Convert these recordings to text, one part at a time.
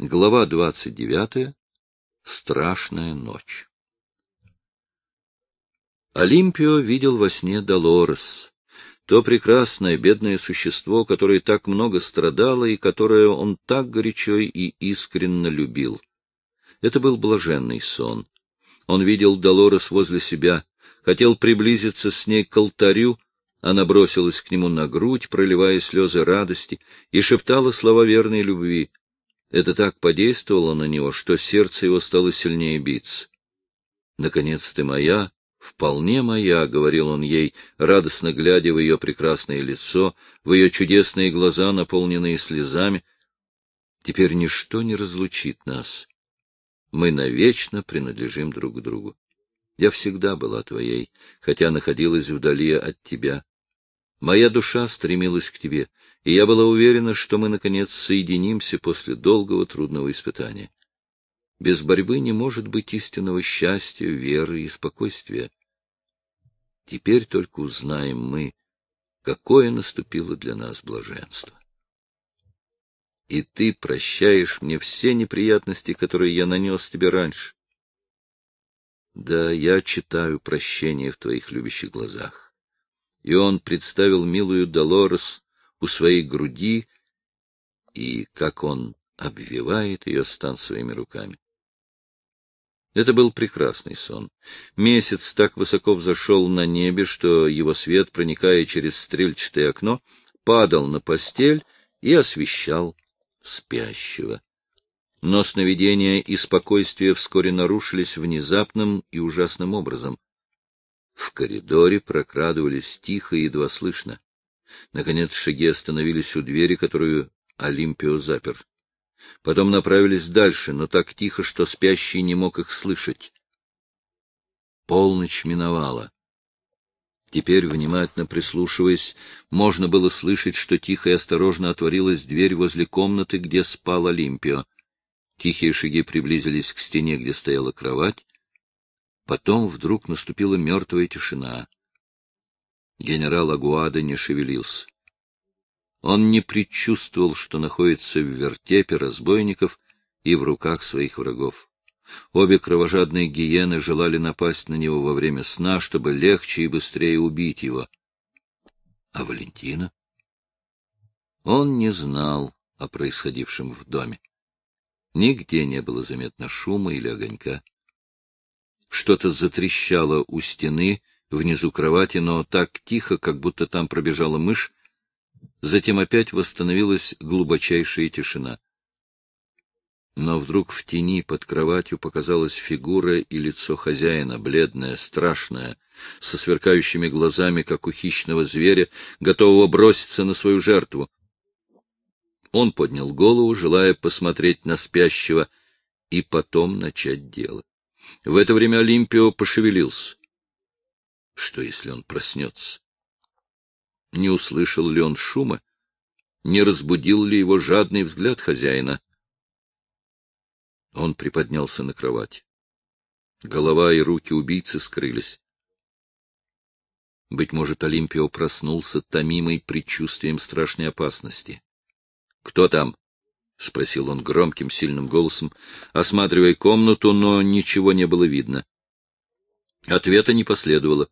Глава двадцать девятая. Страшная ночь. Олимпио видел во сне Долорес, то прекрасное бедное существо, которое так много страдало и которое он так горячо и искренно любил. Это был блаженный сон. Он видел Долорес возле себя, хотел приблизиться с ней к алтарю, она бросилась к нему на грудь, проливая слезы радости, и шептала слова верной любви — это так подействовало на него, что сердце его стало сильнее биться. «Наконец ты моя, вполне моя», — говорил он ей, радостно глядя в ее прекрасное лицо, в ее чудесные глаза, наполненные слезами. «Теперь ничто не разлучит нас. Мы навечно принадлежим друг другу. Я всегда была твоей, хотя находилась вдали от тебя. Моя душа стремилась к тебе, и я была уверена, что мы, наконец, соединимся после долгого трудного испытания. Без борьбы не может быть истинного счастья, веры и спокойствия. Теперь только узнаем мы, какое наступило для нас блаженство. И ты прощаешь мне все неприятности, которые я нанес тебе раньше. Да, я читаю прощение в твоих любящих глазах и он представил милую Долорес у своей груди, и как он обвивает ее стан своими руками. Это был прекрасный сон. Месяц так высоко взошел на небе, что его свет, проникая через стрельчатое окно, падал на постель и освещал спящего. Но сновидения и спокойствие вскоре нарушились внезапным и ужасным образом. В коридоре прокрадывались тихо и едва слышно. Наконец шаги остановились у двери, которую Олимпио запер. Потом направились дальше, но так тихо, что спящий не мог их слышать. Полночь миновала. Теперь, внимательно прислушиваясь, можно было слышать, что тихо и осторожно отворилась дверь возле комнаты, где спал Олимпио. Тихие шаги приблизились к стене, где стояла кровать. Потом вдруг наступила мертвая тишина. Генерал Агуада не шевелился. Он не предчувствовал, что находится в вертепе разбойников и в руках своих врагов. Обе кровожадные гиены желали напасть на него во время сна, чтобы легче и быстрее убить его. А Валентина? Он не знал о происходившем в доме. Нигде не было заметно шума или огонька. Что-то затрещало у стены, внизу кровати, но так тихо, как будто там пробежала мышь. Затем опять восстановилась глубочайшая тишина. Но вдруг в тени под кроватью показалась фигура и лицо хозяина, бледное, страшное, со сверкающими глазами, как у хищного зверя, готового броситься на свою жертву. Он поднял голову, желая посмотреть на спящего и потом начать дело. В это время Олимпио пошевелился. Что, если он проснется? Не услышал ли он шума? Не разбудил ли его жадный взгляд хозяина? Он приподнялся на кровать. Голова и руки убийцы скрылись. Быть может, Олимпио проснулся томимой предчувствием страшной опасности. — Кто там? — спросил он громким, сильным голосом, осматривая комнату, но ничего не было видно. Ответа не последовало.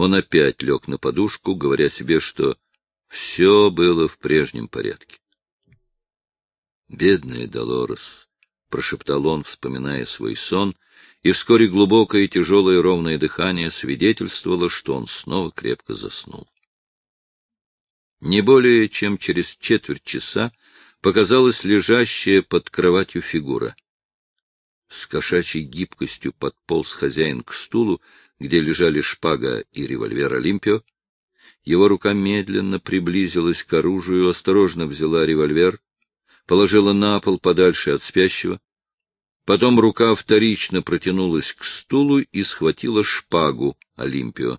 Он опять лег на подушку, говоря себе, что все было в прежнем порядке. «Бедная Долорес», — прошептал он, вспоминая свой сон, и вскоре глубокое, тяжелое, ровное дыхание свидетельствовало, что он снова крепко заснул. Не более чем через четверть часа показалась лежащая под кроватью фигура. С кошачьей гибкостью подполз хозяин к стулу, где лежали шпага и револьвер Олимпио. Его рука медленно приблизилась к оружию, осторожно взяла револьвер, положила на пол подальше от спящего. Потом рука вторично протянулась к стулу и схватила шпагу Олимпио.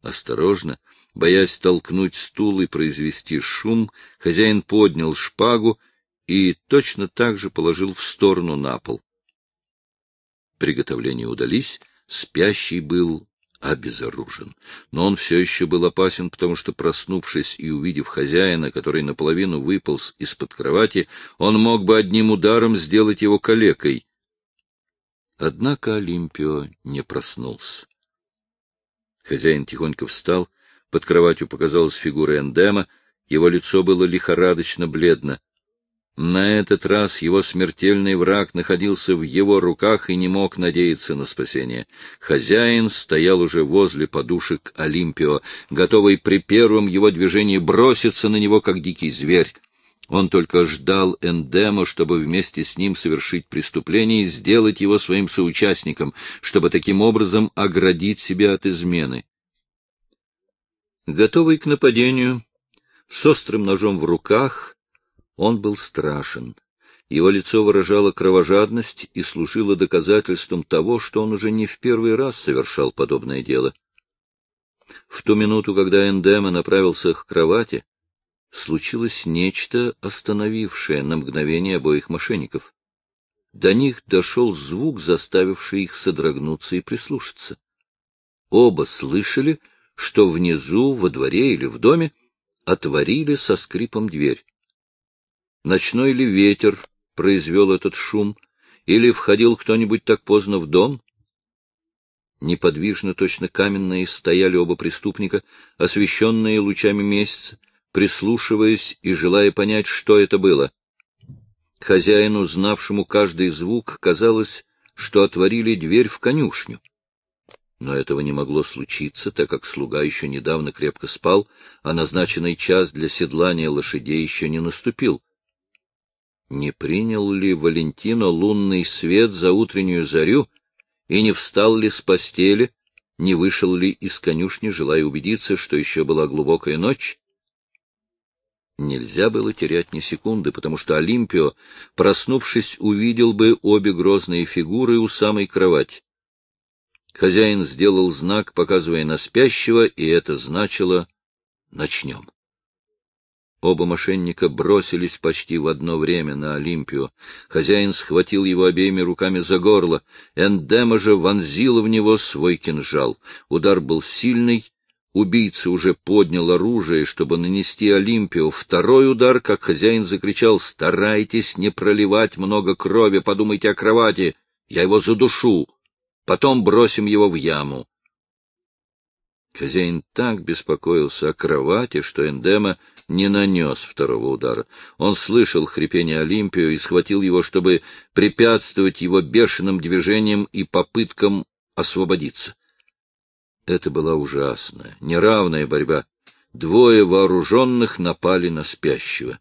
Осторожно, Боясь толкнуть стул и произвести шум, хозяин поднял шпагу и точно так же положил в сторону на пол. Приготовления удались, спящий был обезоружен. Но он все еще был опасен, потому что, проснувшись и увидев хозяина, который наполовину выполз из-под кровати, он мог бы одним ударом сделать его калекой. Однако Олимпио не проснулся. Хозяин тихонько встал, под кроватью показалась фигура Эндема, его лицо было лихорадочно бледно. На этот раз его смертельный враг находился в его руках и не мог надеяться на спасение. Хозяин стоял уже возле подушек Олимпио, готовый при первом его движении броситься на него, как дикий зверь. Он только ждал Эндема, чтобы вместе с ним совершить преступление и сделать его своим соучастником, чтобы таким образом оградить себя от измены. Готовый к нападению, с острым ножом в руках, он был страшен. Его лицо выражало кровожадность и служило доказательством того, что он уже не в первый раз совершал подобное дело. В ту минуту, когда Эндема направился к кровати, случилось нечто, остановившее на мгновение обоих мошенников. До них дошел звук, заставивший их содрогнуться и прислушаться. Оба слышали, что внизу, во дворе или в доме, отворили со скрипом дверь. Ночной ли ветер произвел этот шум, или входил кто-нибудь так поздно в дом? Неподвижно, точно каменные, стояли оба преступника, освещенные лучами месяца, прислушиваясь и желая понять, что это было. Хозяину, знавшему каждый звук, казалось, что отворили дверь в конюшню. Но этого не могло случиться, так как слуга еще недавно крепко спал, а назначенный час для седлания лошадей еще не наступил. Не принял ли Валентино лунный свет за утреннюю зарю и не встал ли с постели, не вышел ли из конюшни, желая убедиться, что еще была глубокая ночь? Нельзя было терять ни секунды, потому что Олимпио, проснувшись, увидел бы обе грозные фигуры у самой кровати. Хозяин сделал знак, показывая на спящего, и это значило «начнем». Оба мошенника бросились почти в одно время на Олимпию. Хозяин схватил его обеими руками за горло. Эндема же вонзила в него свой кинжал. Удар был сильный. Убийца уже поднял оружие, чтобы нанести Олимпию. Второй удар, как хозяин закричал, «Старайтесь не проливать много крови, подумайте о кровати, я его задушу, потом бросим его в яму». Хозяин так беспокоился о кровати, что Эндема не нанес второго удара. Он слышал хрипение Олимпию и схватил его, чтобы препятствовать его бешеным движениям и попыткам освободиться. Это была ужасная, неравная борьба. Двое вооруженных напали на спящего.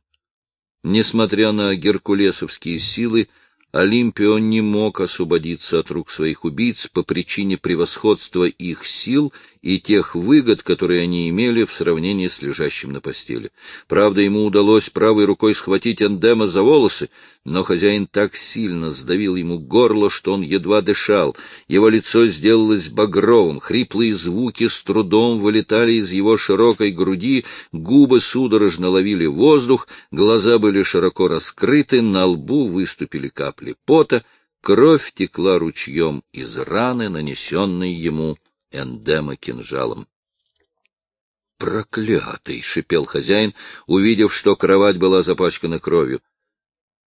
Несмотря на геркулесовские силы, Олимпио не мог освободиться от рук своих убийц по причине превосходства их сил и тех выгод, которые они имели в сравнении с лежащим на постели. Правда, ему удалось правой рукой схватить Эндема за волосы, но хозяин так сильно сдавил ему горло, что он едва дышал. Его лицо сделалось багровым, хриплые звуки с трудом вылетали из его широкой груди, губы судорожно ловили воздух, глаза были широко раскрыты, на лбу выступили капли пота, кровь текла ручьем из раны, нанесенной ему Эндема кинжалом. «Проклятый!» — шипел хозяин, увидев, что кровать была запачкана кровью.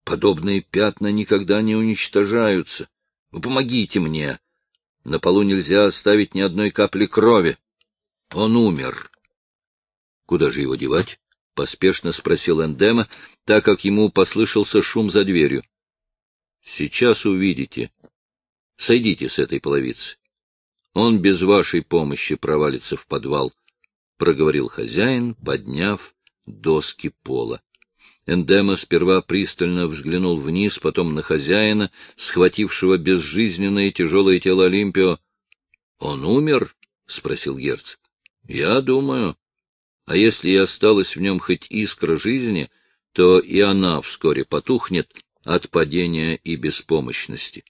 «Подобные пятна никогда не уничтожаются. помогите мне! На полу нельзя оставить ни одной капли крови. Он умер». «Куда же его девать?» — поспешно спросил Эндема, так как ему послышался шум за дверью. — Сейчас увидите. Сойдите с этой половицы. Он без вашей помощи провалится в подвал, — проговорил хозяин, подняв доски пола. Эндема сперва пристально взглянул вниз, потом на хозяина, схватившего безжизненное тяжелое тело Олимпио. — Он умер? — спросил герцог. — Я думаю. А если и осталась в нем хоть искра жизни, то и она вскоре потухнет от падения и беспомощности.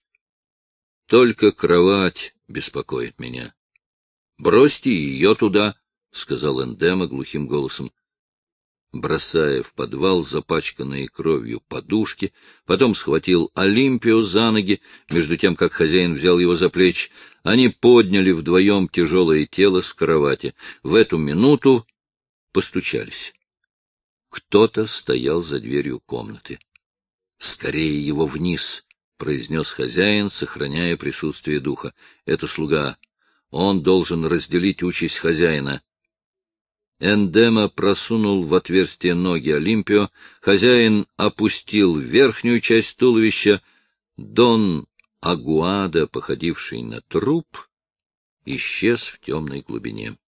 Только кровать беспокоит меня. — Бросьте ее туда, — сказал Эндема глухим голосом. бросая в подвал запачканные кровью подушки, потом схватил Олимпио за ноги, между тем, как хозяин взял его за плечи. Они подняли вдвоем тяжелое тело с кровати. В эту минуту постучались. Кто-то стоял за дверью комнаты. — Скорее его вниз! — произнес хозяин, сохраняя присутствие духа. — Это слуга. Он должен разделить участь хозяина. Эндема просунул в отверстие ноги Олимпио, хозяин опустил верхнюю часть туловища, Дон Агуада, походивший на труп, исчез в темной глубине.